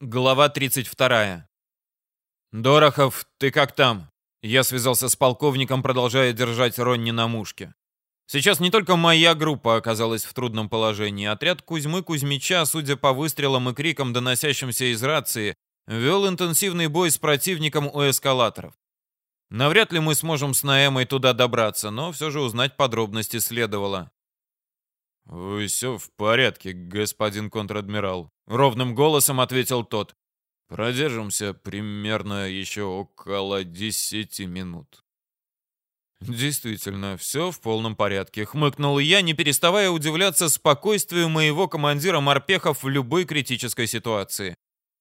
Глава 32. «Дорохов, ты как там?» Я связался с полковником, продолжая держать Ронни на мушке. Сейчас не только моя группа оказалась в трудном положении. Отряд Кузьмы Кузьмича, судя по выстрелам и крикам, доносящимся из рации, вел интенсивный бой с противником у эскалаторов. Навряд ли мы сможем с Наэмой туда добраться, но все же узнать подробности следовало. «Вы все в порядке, господин контр-адмирал», — ровным голосом ответил тот. «Продержимся примерно еще около десяти минут». «Действительно, все в полном порядке», — хмыкнул я, не переставая удивляться спокойствию моего командира морпехов в любой критической ситуации.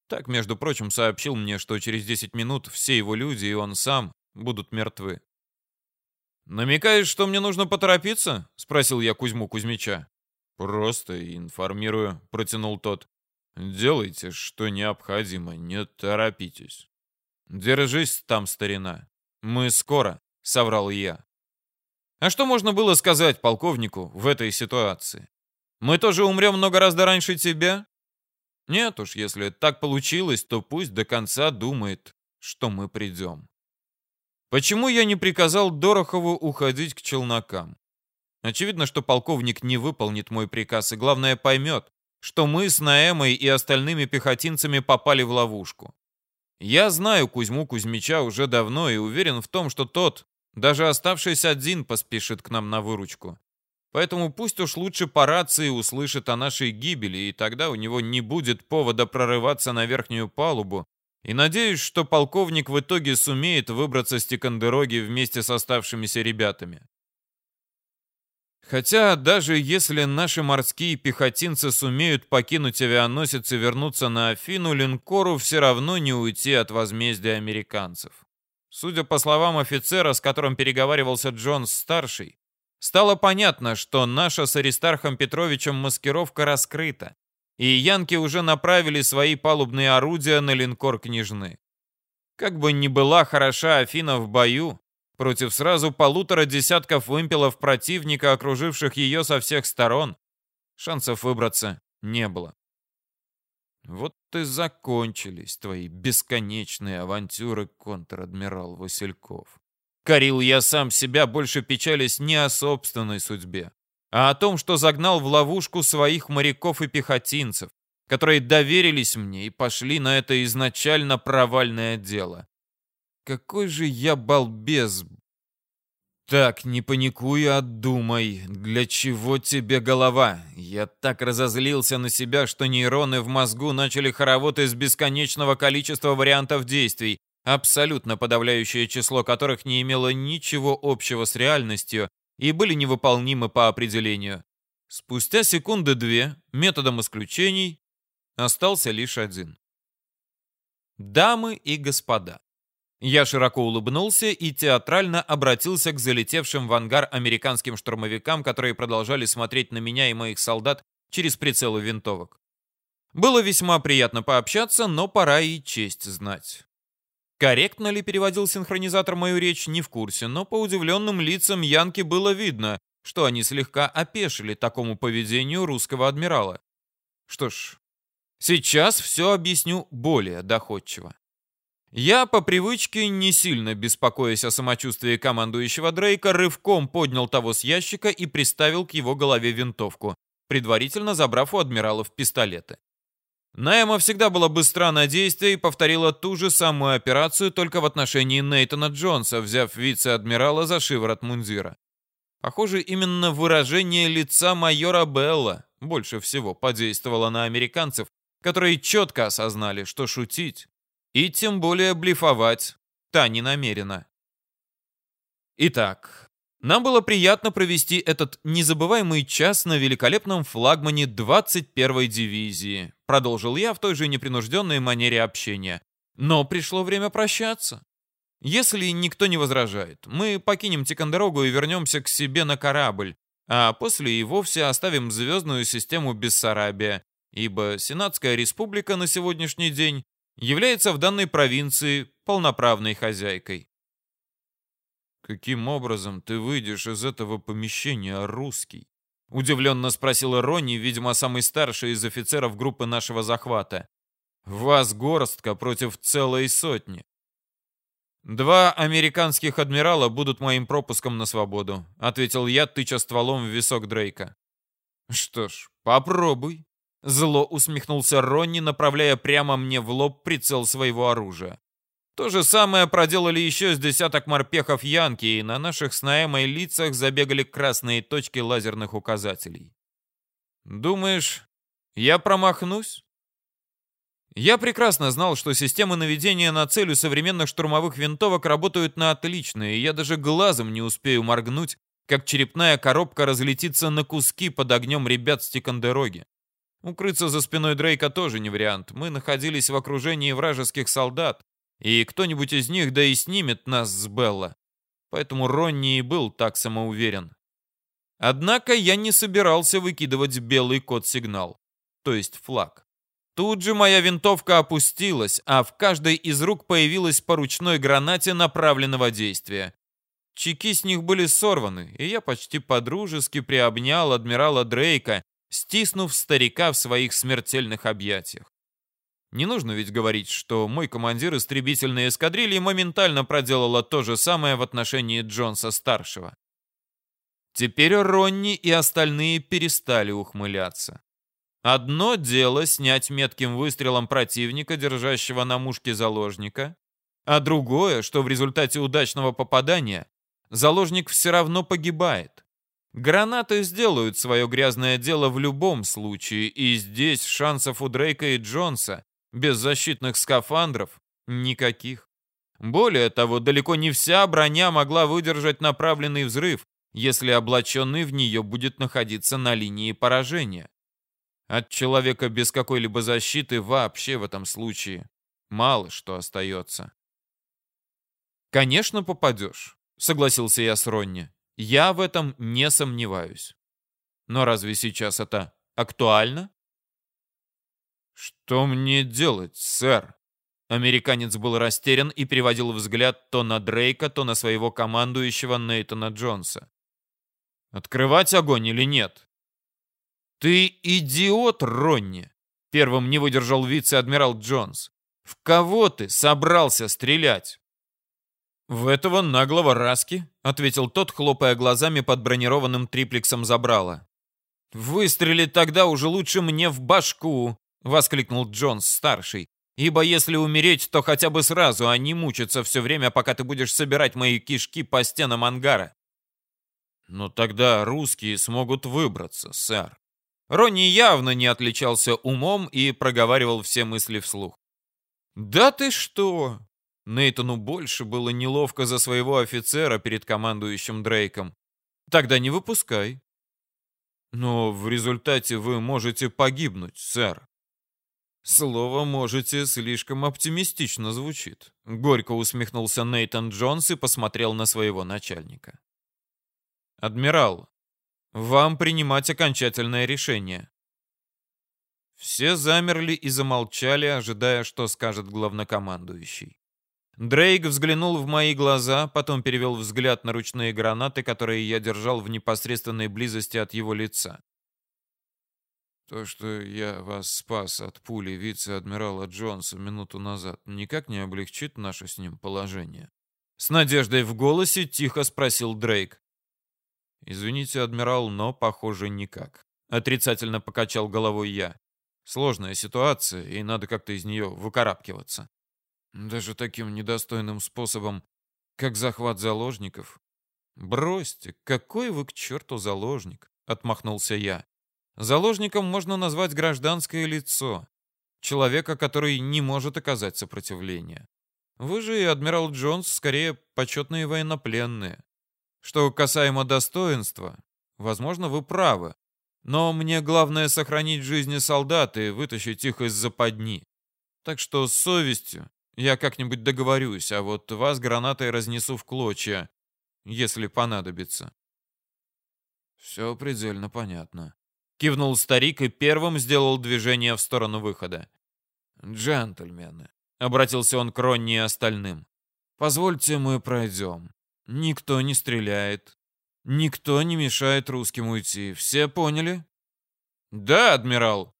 Так, между прочим, сообщил мне, что через 10 минут все его люди и он сам будут мертвы. «Намекаешь, что мне нужно поторопиться?» — спросил я Кузьму Кузьмича. «Просто информирую», — протянул тот. «Делайте, что необходимо, не торопитесь». «Держись там, старина. Мы скоро», — соврал я. А что можно было сказать полковнику в этой ситуации? Мы тоже умрем много раз раньше тебя? Нет уж, если так получилось, то пусть до конца думает, что мы придем. Почему я не приказал Дорохову уходить к челнокам? Очевидно, что полковник не выполнит мой приказ и, главное, поймет, что мы с Наэмой и остальными пехотинцами попали в ловушку. Я знаю Кузьму Кузьмича уже давно и уверен в том, что тот, даже оставшись один, поспешит к нам на выручку. Поэтому пусть уж лучше по рации услышит о нашей гибели, и тогда у него не будет повода прорываться на верхнюю палубу. И надеюсь, что полковник в итоге сумеет выбраться с Тикандероги вместе с оставшимися ребятами. Хотя даже если наши морские пехотинцы сумеют покинуть авианосец и вернуться на Афину, линкору все равно не уйти от возмездия американцев. Судя по словам офицера, с которым переговаривался Джонс-старший, стало понятно, что наша с Аристархом Петровичем маскировка раскрыта, и янки уже направили свои палубные орудия на линкор Княжны. Как бы ни была хороша Афина в бою, против сразу полутора десятков вымпелов противника, окруживших ее со всех сторон, шансов выбраться не было. Вот и закончились твои бесконечные авантюры, контр-адмирал Васильков. Корил я сам себя, больше печались не о собственной судьбе, а о том, что загнал в ловушку своих моряков и пехотинцев, которые доверились мне и пошли на это изначально провальное дело. Какой же я балбес. Так, не паникуй, а думай. Для чего тебе голова? Я так разозлился на себя, что нейроны в мозгу начали хоровод из бесконечного количества вариантов действий, абсолютно подавляющее число которых не имело ничего общего с реальностью и были невыполнимы по определению. Спустя секунды две, методом исключений, остался лишь один. Дамы и господа, я широко улыбнулся и театрально обратился к залетевшим в ангар американским штурмовикам, которые продолжали смотреть на меня и моих солдат через прицелы винтовок. Было весьма приятно пообщаться, но пора и честь знать. Корректно ли переводил синхронизатор мою речь, не в курсе, но по удивленным лицам Янки было видно, что они слегка опешили такому поведению русского адмирала. Что ж, сейчас все объясню более доходчиво. Я, по привычке, не сильно беспокоясь о самочувствии командующего Дрейка, рывком поднял того с ящика и приставил к его голове винтовку, предварительно забрав у адмиралов пистолеты. Найма всегда была быстра на действие и повторила ту же самую операцию, только в отношении Нейтана Джонса, взяв вице-адмирала за шиворот мундира. Похоже, именно выражение лица майора Белла больше всего подействовало на американцев, которые четко осознали, что шутить и тем более блефовать та не намерена. Итак, нам было приятно провести этот незабываемый час на великолепном флагмане 21-й дивизии, продолжил я в той же непринужденной манере общения. Но пришло время прощаться. Если никто не возражает, мы покинем Тикандерогу и вернемся к себе на корабль, а после и вовсе оставим звездную систему Бессарабия, ибо Сенатская республика на сегодняшний день является в данной провинции полноправной хозяйкой. «Каким образом ты выйдешь из этого помещения, русский?» Удивленно спросила Ронни, видимо, самый старший из офицеров группы нашего захвата. Вас горстка против целой сотни. «Два американских адмирала будут моим пропуском на свободу», — ответил я, тыча стволом в висок Дрейка. «Что ж, попробуй», — зло усмехнулся Ронни, направляя прямо мне в лоб прицел своего оружия. То же самое проделали еще с десяток морпехов Янки, и на наших с Наэмой лицах забегали красные точки лазерных указателей. «Думаешь, я промахнусь?» Я прекрасно знал, что системы наведения на цель у современных штурмовых винтовок работают на отлично, и я даже глазом не успею моргнуть, как черепная коробка разлетится на куски под огнем ребят с Тикандероги. Укрыться за спиной Дрейка тоже не вариант. Мы находились в окружении вражеских солдат, и кто-нибудь из них да и снимет нас с Белла. Поэтому Ронни и был так самоуверен. Однако я не собирался выкидывать белый код-сигнал, то есть флаг. Тут же моя винтовка опустилась, а в каждой из рук появилась по ручной гранате направленного действия. Чеки с них были сорваны, и я почти подружески приобнял адмирала Дрейка, стиснув старика в своих смертельных объятиях. Не нужно ведь говорить, что мой командир истребительной эскадрильи моментально проделала то же самое в отношении Джонса-старшего. Теперь Ронни и остальные перестали ухмыляться. Одно дело снять метким выстрелом противника, держащего на мушке заложника, а другое, что в результате удачного попадания заложник все равно погибает. Гранаты сделают свое грязное дело в любом случае, и здесь шансов у Дрейка и Джонса без защитных скафандров никаких. Более того, далеко не вся броня могла выдержать направленный взрыв, если облаченный в нее будет находиться на линии поражения. От человека без какой-либо защиты вообще в этом случае мало что остается. «Конечно, попадешь», — согласился я с Ронни. «Я в этом не сомневаюсь. Но разве сейчас это актуально?» «Что мне делать, сэр?» Американец был растерян и переводил взгляд то на Дрейка, то на своего командующего Нейтана Джонса. «Открывать огонь или нет?» «Ты идиот, Ронни!» — первым не выдержал вице-адмирал Джонс. «В кого ты собрался стрелять?» «В этого наглого Раски», — ответил тот, хлопая глазами под бронированным триплексом забрала. «Выстрелить тогда уже лучше мне в башку», — воскликнул Джонс-старший. «Ибо если умереть, то хотя бы сразу, а не мучиться все время, пока ты будешь собирать мои кишки по стенам ангара». «Но тогда русские смогут выбраться, сэр», Ронни явно не отличался умом и проговаривал все мысли вслух. «Да ты что!» Нейтану больше было неловко за своего офицера перед командующим Дрейком. «Тогда не выпускай». «Но в результате вы можете погибнуть, сэр». «Слово «можете» слишком оптимистично звучит», — горько усмехнулся Нейтан Джонс и посмотрел на своего начальника. «Адмирал, вам принимать окончательное решение. Все замерли и замолчали, ожидая, что скажет главнокомандующий. Дрейк взглянул в мои глаза, потом перевел взгляд на ручные гранаты, которые я держал в непосредственной близости от его лица. То, что я вас спас от пули вице-адмирала Джонса минуту назад, никак не облегчит наше с ним положение. С надеждой в голосе тихо спросил Дрейк. «Извините, адмирал, но, похоже, никак». Отрицательно покачал головой я. Сложная ситуация, и надо как-то из нее выкарабкиваться. Даже таким недостойным способом, как захват заложников. «Бросьте, какой вы к черту заложник?» — отмахнулся я. «Заложником можно назвать гражданское лицо. Человека, который не может оказать сопротивление. Вы же и адмирал Джонс скорее почетные военнопленные. Что касаемо достоинства, возможно, вы правы. Но мне главное сохранить жизни солдат и вытащить их из западни. Так что с совестью я как-нибудь договорюсь, а вот вас гранатой разнесу в клочья, если понадобится. Все предельно понятно. Кивнул старик и первым сделал движение в сторону выхода. «Джентльмены», — обратился он к Ронни и остальным, — «позвольте мы пройдем. Никто не стреляет. Никто не мешает русским уйти. Все поняли? Да, адмирал.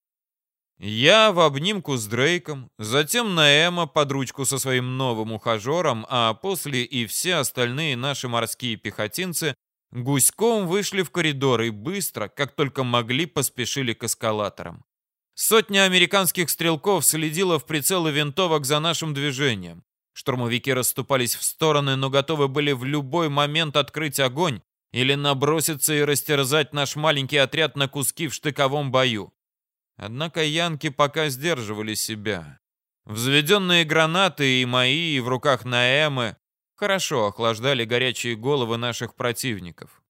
Я в обнимку с Дрейком, затем Наэма под ручку со своим новым ухажером, а после и все остальные наши морские пехотинцы гуськом вышли в коридор и быстро, как только могли, поспешили к эскалаторам. Сотня американских стрелков следила в прицелы винтовок за нашим движением. Штурмовики расступались в стороны, но готовы были в любой момент открыть огонь или наброситься и растерзать наш маленький отряд на куски в штыковом бою. Однако янки пока сдерживали себя. Взведенные гранаты и мои, и в руках Наэмы хорошо охлаждали горячие головы наших противников.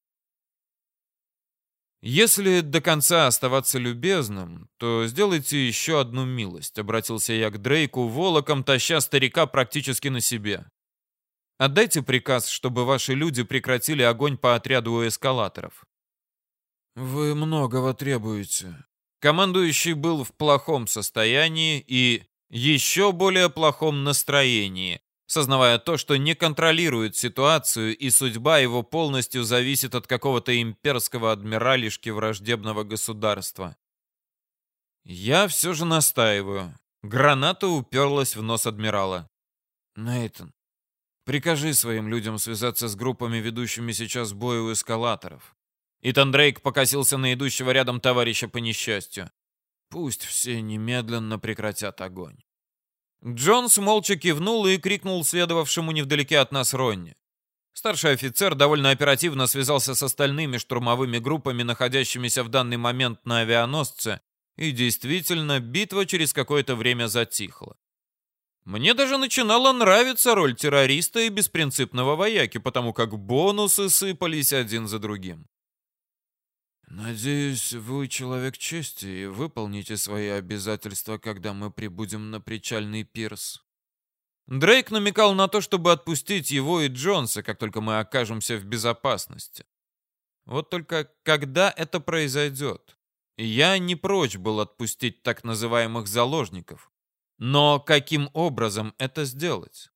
«Если до конца оставаться любезным, то сделайте еще одну милость», — обратился я к Дрейку, волоком таща старика практически на себе. «Отдайте приказ, чтобы ваши люди прекратили огонь по отряду эскалаторов». «Вы многого требуете». Командующий был в плохом состоянии и еще более плохом настроении, сознавая то, что не контролирует ситуацию и судьба его полностью зависит от какого-то имперского адмиралишки враждебного государства. Я все же настаиваю. Граната уперлась в нос адмирала. Нейтон, прикажи своим людям связаться с группами, ведущими сейчас бой у эскалаторов. Итан Дрейк покосился на идущего рядом товарища по несчастью. Пусть все немедленно прекратят огонь. Джонс молча кивнул и крикнул следовавшему невдалеке от нас Ронни. Старший офицер довольно оперативно связался с остальными штурмовыми группами, находящимися в данный момент на авианосце, и действительно, битва через какое-то время затихла. Мне даже начинала нравиться роль террориста и беспринципного вояки, потому как бонусы сыпались один за другим. «Надеюсь, вы человек чести и выполните свои обязательства, когда мы прибудем на причальный пирс». Дрейк намекал на то, чтобы отпустить его и Джонса, как только мы окажемся в безопасности. Вот только когда это произойдет? Я не прочь был отпустить так называемых заложников. Но каким образом это сделать?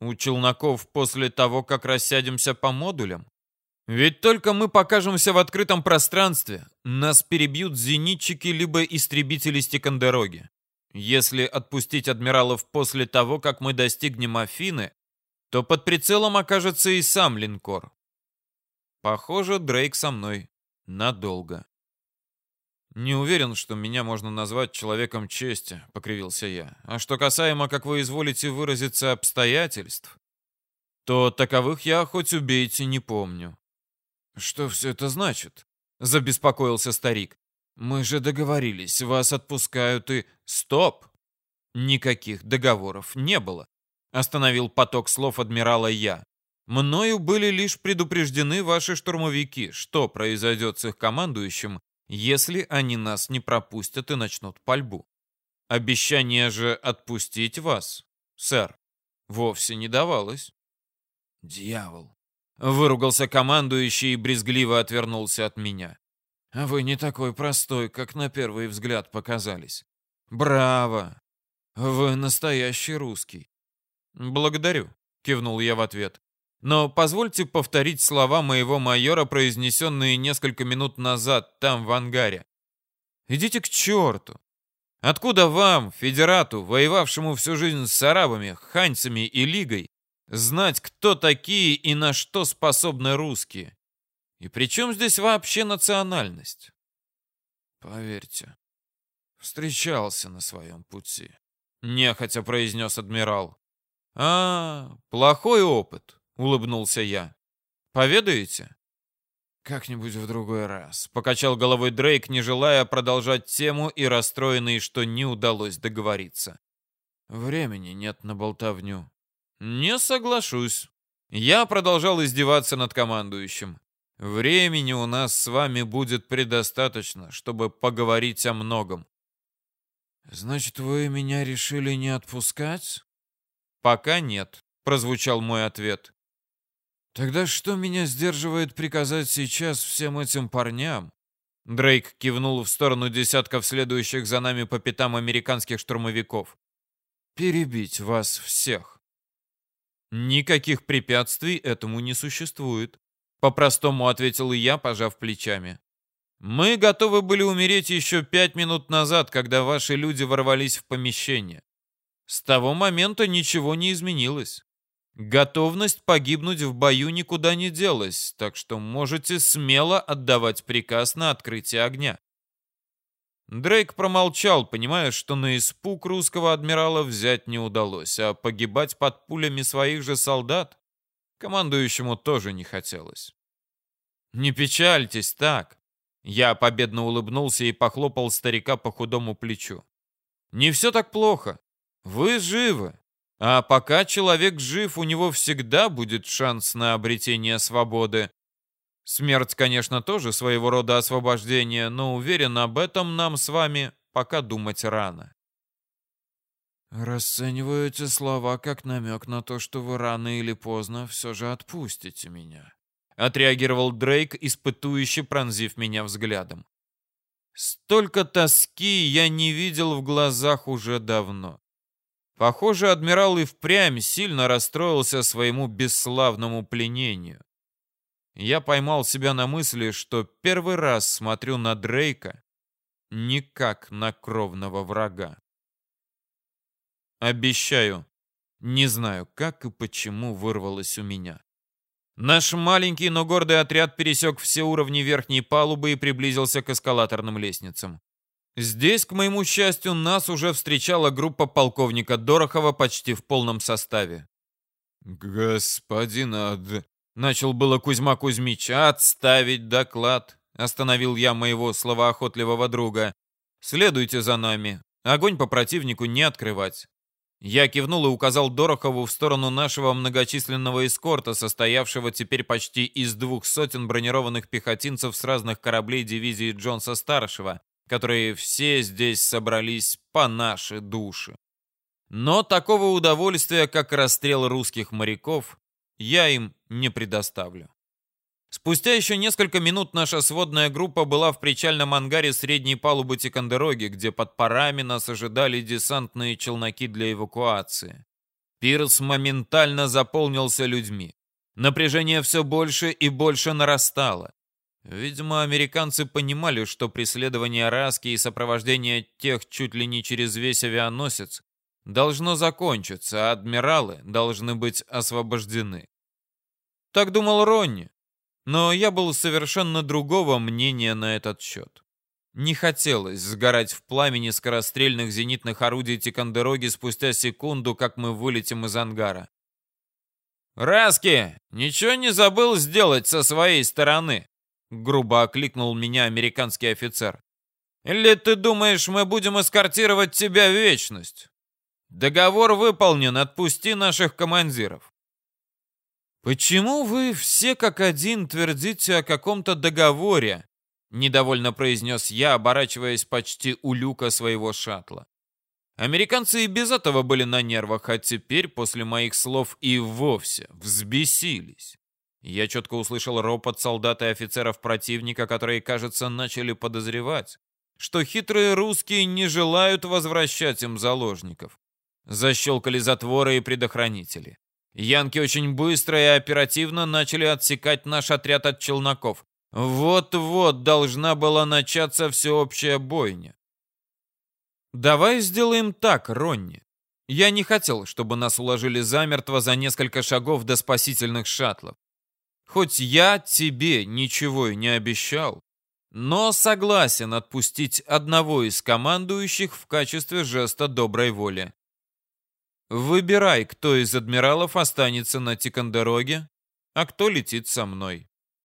У челноков после того, как рассядемся по модулям? Ведь только мы покажемся в открытом пространстве, нас перебьют зенитчики либо истребители Стекандероги. Если отпустить адмиралов после того, как мы достигнем Афины, то под прицелом окажется и сам линкор. Похоже, Дрейк со мной надолго. Не уверен, что меня можно назвать человеком чести, покривился я. А что касаемо, как вы изволите выразиться, обстоятельств, то таковых я хоть убейте не помню. «Что все это значит?» — забеспокоился старик. «Мы же договорились, вас отпускают и...» «Стоп!» Никаких договоров не было. Остановил поток слов адмирала я. Мною были лишь предупреждены ваши штурмовики, что произойдет с их командующим, если они нас не пропустят и начнут пальбу. Обещание же отпустить вас, сэр, вовсе не давалось. Дьявол, Выругался командующий и брезгливо отвернулся от меня. А вы не такой простой, как на первый взгляд показались. Браво! Вы настоящий русский. Благодарю, кивнул я в ответ. Но позвольте повторить слова моего майора, произнесенные несколько минут назад там, в ангаре. Идите к черту! Откуда вам, федерату, воевавшему всю жизнь с арабами, ханьцами и лигой, Знать, кто такие и на что способны русские. И при чем здесь вообще национальность? Поверьте, встречался на своем пути. Нехотя произнес адмирал. А, плохой опыт, улыбнулся я. Поведаете? Как-нибудь в другой раз. Покачал головой Дрейк, не желая продолжать тему и расстроенный, что не удалось договориться. Времени нет на болтовню. «Не соглашусь». Я продолжал издеваться над командующим. «Времени у нас с вами будет предостаточно, чтобы поговорить о многом». «Значит, вы меня решили не отпускать?» «Пока нет», — прозвучал мой ответ. «Тогда что меня сдерживает приказать сейчас всем этим парням?» Дрейк кивнул в сторону десятков следующих за нами по пятам американских штурмовиков. «Перебить вас всех». Никаких препятствий этому не существует, по-простому ответил и я, пожав плечами. Мы готовы были умереть еще пять минут назад, когда ваши люди ворвались в помещение. С того момента ничего не изменилось. Готовность погибнуть в бою никуда не делась, так что можете смело отдавать приказ на открытие огня. Дрейк промолчал, понимая, что на испуг русского адмирала взять не удалось, а погибать под пулями своих же солдат командующему тоже не хотелось. «Не печальтесь так. Я победно улыбнулся и похлопал старика по худому плечу. «Не все так плохо. Вы живы. А пока человек жив, у него всегда будет шанс на обретение свободы. Смерть, конечно, тоже своего рода освобождение, но уверен, об этом нам с вами пока думать рано». «Расцениваю эти слова как намек на то, что вы рано или поздно все же отпустите меня», Отреагировал Дрейк, испытующе пронзив меня взглядом. Столько тоски я не видел в глазах уже давно. Похоже, адмирал и впрямь сильно расстроился своему бесславному пленению. Я поймал себя на мысли, что первый раз смотрю на Дрейка не как на кровного врага. Обещаю, не знаю, как и почему вырвалось у меня. Наш маленький, но гордый отряд пересек все уровни верхней палубы и приблизился к эскалаторным лестницам. Здесь, к моему счастью, нас уже встречала группа полковника Дорохова почти в полном составе. «Господин Ад...» — начал было Кузьма Кузьмич. «Отставить доклад!» — остановил я моего словоохотливого друга. «Следуйте за нами. Огонь по противнику не открывать. Я кивнул и указал Дорохову в сторону нашего многочисленного эскорта, состоявшего теперь почти из двух сотен бронированных пехотинцев с разных кораблей дивизии Джонса-старшего, которые все здесь собрались по нашей душе. Но такого удовольствия, как расстрел русских моряков, я им не предоставлю. Спустя еще несколько минут наша сводная группа была в причальном ангаре средней палубы Тикандероги, где под парами нас ожидали десантные челноки для эвакуации. Пирс моментально заполнился людьми. Напряжение все больше и больше нарастало. Видимо, американцы понимали, что преследование Раски и сопровождение тех чуть ли не через весь авианосец должно закончиться, а адмиралы должны быть освобождены. Так думал Ронни, но я был совершенно другого мнения на этот счет. Не хотелось сгорать в пламени скорострельных зенитных орудий Тикандероги спустя секунду, как мы вылетим из ангара. «Раски, ничего не забыл сделать со своей стороны?» Грубо окликнул меня американский офицер. «Или ты думаешь, мы будем эскортировать тебя в вечность? Договор выполнен, отпусти наших командиров. «Почему вы все как один твердите о каком-то договоре?» — недовольно произнес я, оборачиваясь почти у люка своего шаттла. Американцы и без этого были на нервах, а теперь, после моих слов, и вовсе взбесились. Я четко услышал ропот солдат и офицеров противника, которые, кажется, начали подозревать, что хитрые русские не желают возвращать им заложников. Защелкали затворы и предохранители. Янки очень быстро и оперативно начали отсекать наш отряд от челноков. Вот-вот должна была начаться всеобщая бойня. «Давай сделаем так, Ронни. Я не хотел, чтобы нас уложили замертво за несколько шагов до спасительных шаттлов. Хоть я тебе ничего и не обещал, но согласен отпустить одного из командующих в качестве жеста доброй воли. Выбирай, кто из адмиралов останется на Тикандероге, а кто летит со мной.